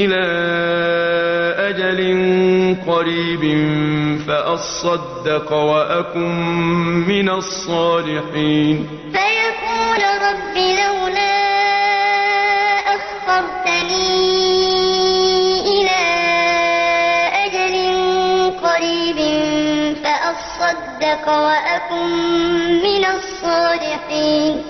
إِلَىٰ أَجَلٍ قَرِيبٍ فَأَصَّدَّقَ وَأَكُن مِّنَ الصَّالِحِينَ. فَيَقُولَ رَبِّ فَأَصَّدَّقَ وَأَكُن مِّنَ الصَّالِحِينَ